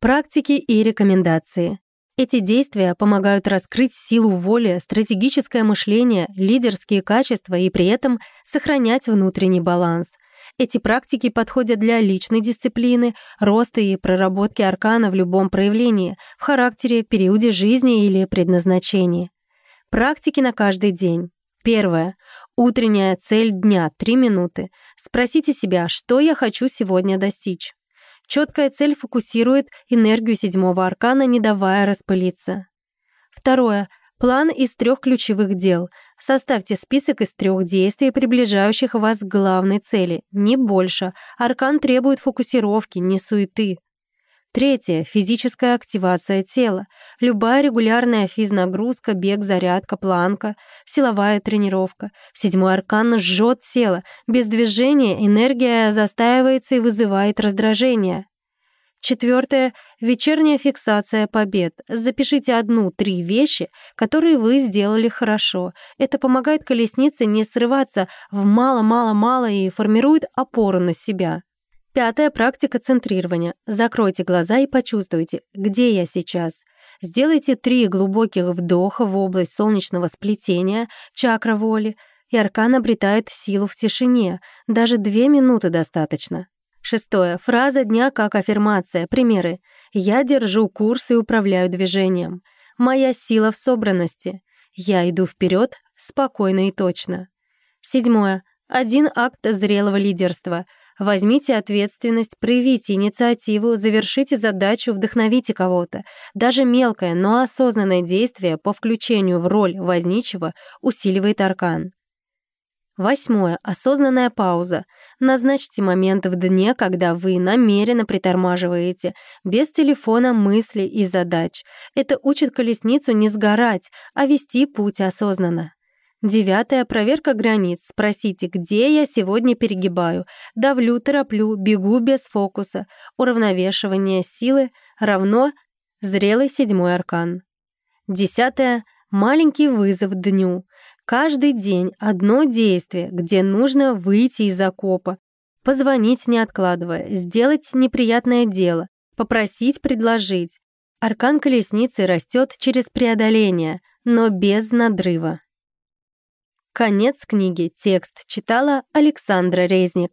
Практики и рекомендации. Эти действия помогают раскрыть силу воли, стратегическое мышление, лидерские качества и при этом сохранять внутренний баланс. Эти практики подходят для личной дисциплины, роста и проработки аркана в любом проявлении, в характере, периоде жизни или предназначении. Практики на каждый день. Первое. Утренняя цель дня — 3 минуты. Спросите себя, что я хочу сегодня достичь. Четкая цель фокусирует энергию седьмого аркана, не давая распылиться. Второе. План из трех ключевых дел. Составьте список из трех действий, приближающих вас к главной цели. Не больше. Аркан требует фокусировки, не суеты. Третье — физическая активация тела. Любая регулярная физнагрузка, бег, зарядка, планка, силовая тренировка. Седьмой аркан жжет тело. Без движения энергия застаивается и вызывает раздражение. Четвертое — вечерняя фиксация побед. Запишите одну-три вещи, которые вы сделали хорошо. Это помогает колеснице не срываться в мало-мало-мало и формирует опору на себя. Пятая практика центрирования. Закройте глаза и почувствуйте, где я сейчас. Сделайте три глубоких вдоха в область солнечного сплетения, чакра воли, и аркан обретает силу в тишине. Даже две минуты достаточно. Шестое. Фраза дня как аффирмация. Примеры. «Я держу курс и управляю движением». «Моя сила в собранности». «Я иду вперед спокойно и точно». Седьмое. Один акт зрелого лидерства — Возьмите ответственность, проявите инициативу, завершите задачу, вдохновите кого-то. Даже мелкое, но осознанное действие по включению в роль возничего усиливает аркан. Восьмое. Осознанная пауза. Назначьте момент в дне, когда вы намеренно притормаживаете, без телефона, мыслей и задач. Это учит колесницу не сгорать, а вести путь осознанно. Девятое. Проверка границ. Спросите, где я сегодня перегибаю. Давлю, тороплю, бегу без фокуса. Уравновешивание силы равно зрелый седьмой аркан. Десятое. Маленький вызов дню. Каждый день одно действие, где нужно выйти из окопа. Позвонить, не откладывая, сделать неприятное дело, попросить предложить. Аркан колесницы растет через преодоление, но без надрыва. Конец книги. Текст читала Александра Резник.